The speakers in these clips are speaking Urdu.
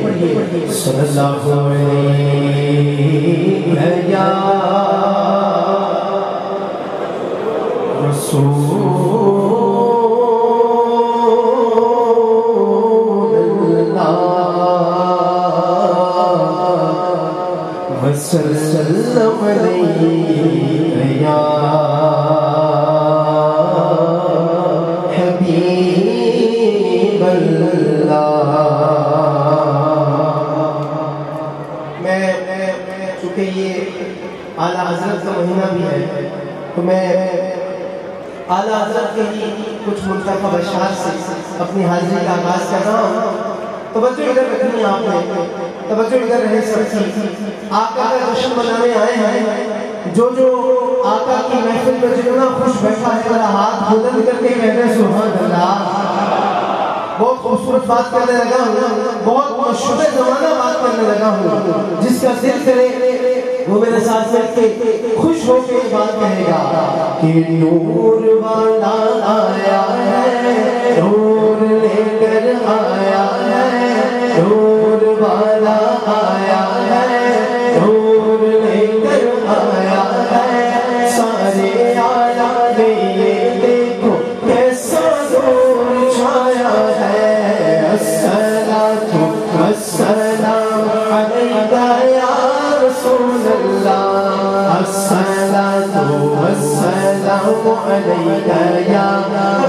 صلی اللہ علیہ یا رسول وسلم یا حبیب اللہ چونکہ یہ اعلیٰ حضرت کا مہینہ بھی ہے۔ تو میں اعلیٰ حضرت کے ہی کچھ منتخب اشعار سے اپنی حاضری کا آغاز کر رہا ہوں۔ توجہ ادھر رکھنی آپ نے، توجہ ادھر رہے سب کی۔ آقا کا جشن منانے آئے ہیں۔ جو جو آقا کی محفل میں جتنا خوش بیٹھا ہے ذرا ہاتھ بلند کر کے کہتے ہیں، سبحان اللہ۔ بہت خوبصورت بات کرنے لگا ہوں۔ بہت مشہور زمانہ بات کرنے لگا ہوں۔ جس کا دل کرے وہ میرے ساتھ بیٹھ کے خوش ہو کے بات کہے گا کہ نور والا آیا ہے، نور لے کر آیا ہے، نور والا السلام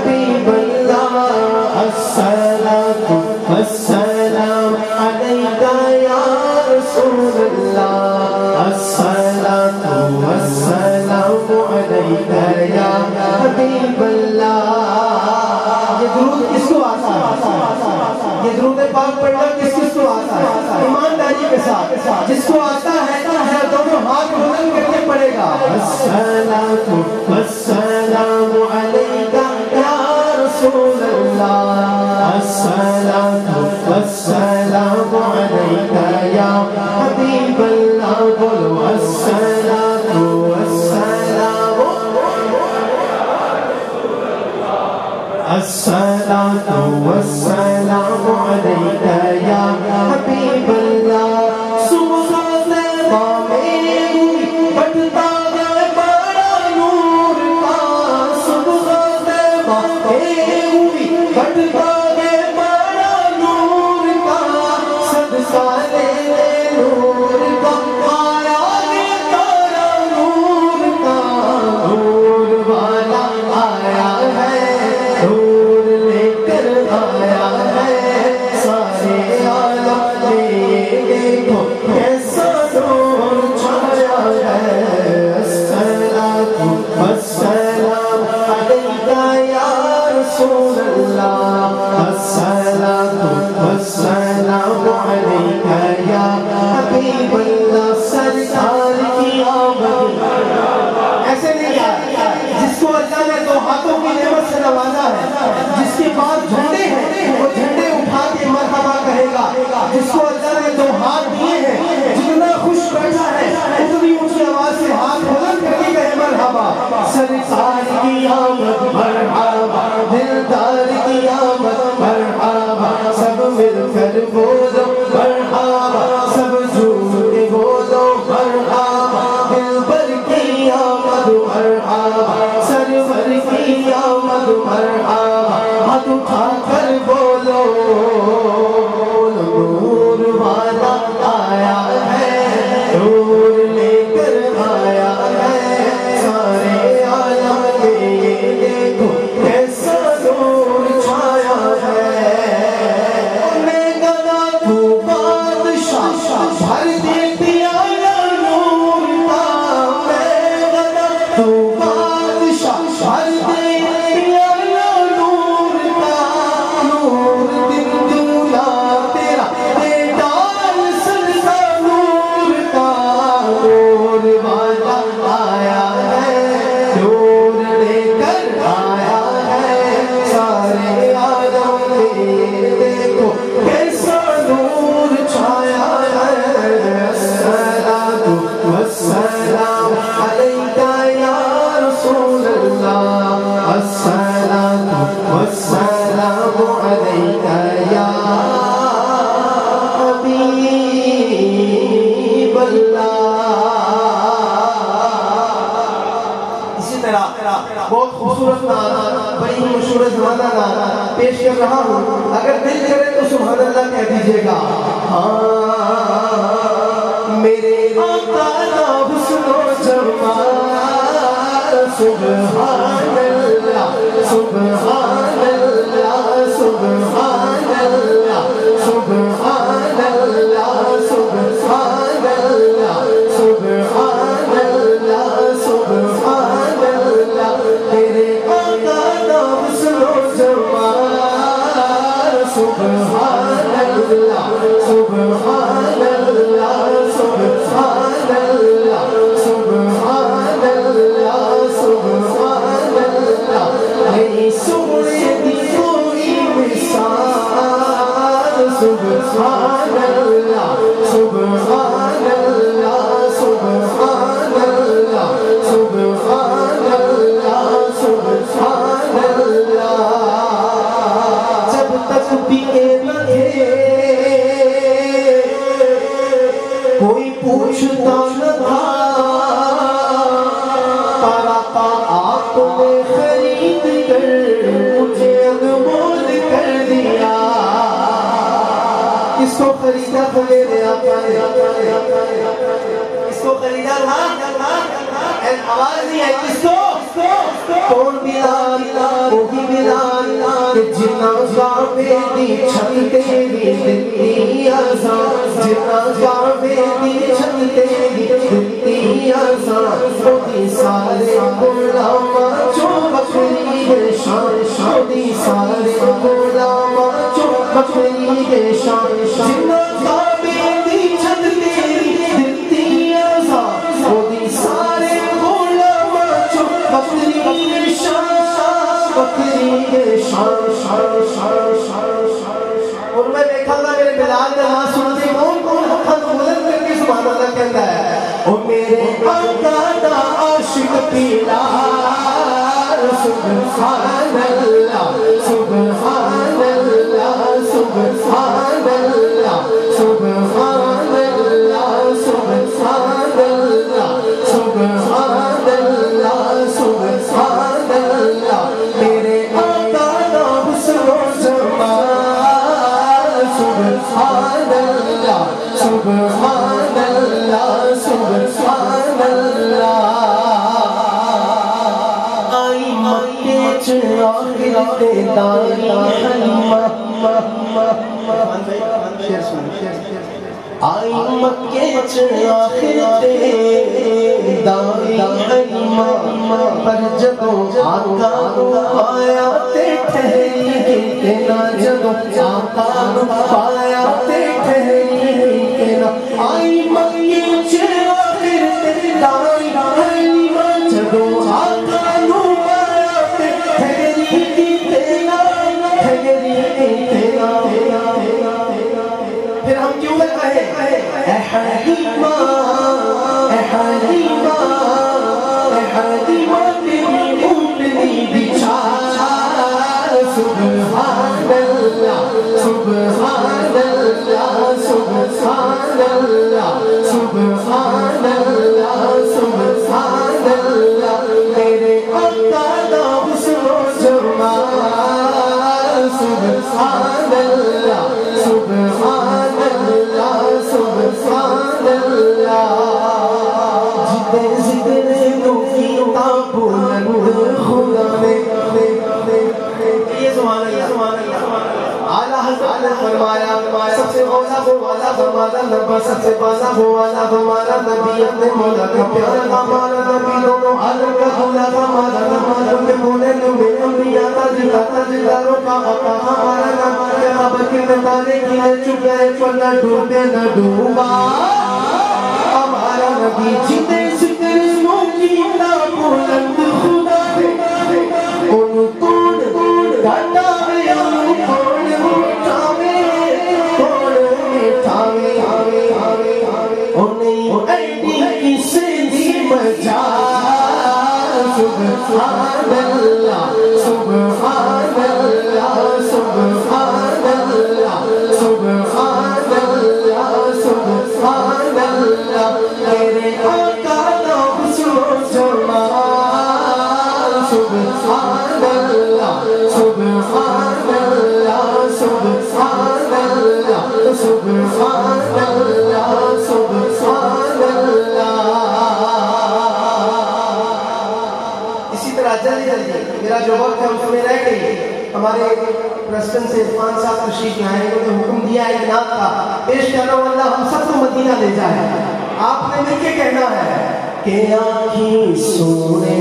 رسول السلام اللہ. یہ درود کس کو آتا ہے؟ یہ درود پاک پڑھنا کس کس کو آتا ہے؟ ایمانداری کے ساتھ. جس کو آتا ہے ذرا دونوں ہاتھ بلند کر کے گا. السلام السلام عليك يا رسول الله. السلام والسلام عليك يا حبيب الله السلام والسلام السلام والسلام عليك يا حبيب الله صدقہ بہت خوبصورت نعرہ بڑی مشہور زمانہ نعرہ پیش کر رہا ہوں۔ اگر دل کرے تو سبحان اللہ کہہ دیجیے گا۔ ہاں میرے آقا کا حسن و جمال، سبحان اللہ، سبحان کس کو خریدا تھا میرے آقا نے کس کو خریدا تھا اے آواز نہیں ہے کس کو کون ملا بلال وہی بلال کہ جنا گاوے دی چھت تیری دتی آزان جنا گاوے دی چھت تیری دتی آزان خودی سارے غلاما چو سبحان اللہ سبحان اللہ سبحان اللہ سبحان اللہ سبحان اللہ سبحان اللہ سبحان اللہ میرے آقا دا حسن و جمال سبحان اللہ سبحان اللہ سبحان اللہ آئی مکے پر جدو آقا پایا تے ٹھہری کے نا آقا تے ٹھہری کے نا آئی مکے حليمة حليمة حليمة بالأمني بتعال سبحان الله سبحان الله سبحان الله سبحان الله اعلیٰ حضرت نے فرمایا، سب سے اولا وہ والا ہمارا نبی، سب سے بالا وہ والا ہمارا نبی، اپنے مولا کا پیارا ہمارا نبی دونوں عالم کا خولا ہمارا نبی ان کے بولے نبی انبیاء کا جلا کا جلاروں کا آقا ہمارا نبی کہ خبر کے نتانے کی ہے؟ چکے پلہ ڈوبے، نہ ڈوبا۔ ہمارا نبی جتے ستر نو کی نا بلند خدا دے ان پرسٹن سے عرفان صاحب تشریف لائے انہوں نے حکم دیا ہے نعت کا پیش کر رہا ہوں اللہ ہم سب کو مدینہ لے جائے۔ آپ نے مل کے کہنا ہے کہ آنکھیں سونے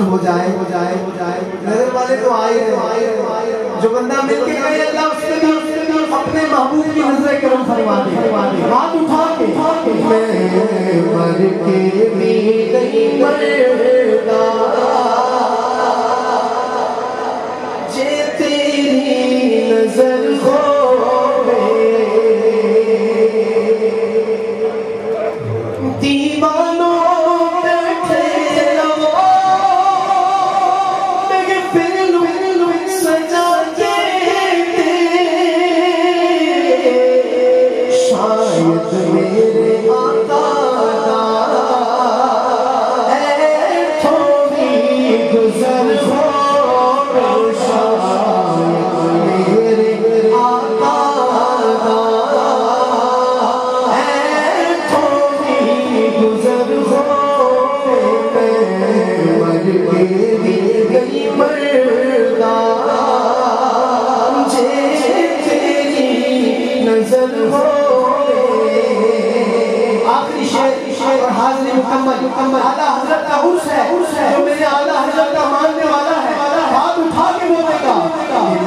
جس ہو جائے ہو جائے ہو جائے۔ نظر والے تو آئے رہے آئے جو بندہ مل کے کہے اللہ، اس کے بھی اپنے محبوب کی نظر کرم فرما دے۔ ہاتھ اٹھا کے میں مر کے بھی نہیں مردا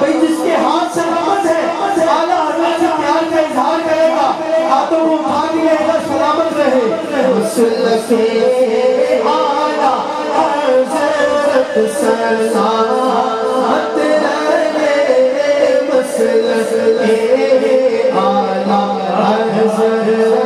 بھئی جس کے ہاتھ سلامت ہے، اعلیٰ حضرت سے پیار کا اظہار کرے گا، ہاتھوں کو اٹھا کے کہے گا، سلامت رہے۔ مسلک اعلیٰ حضرت سلامت رہے مسلک اعلیٰ حضرت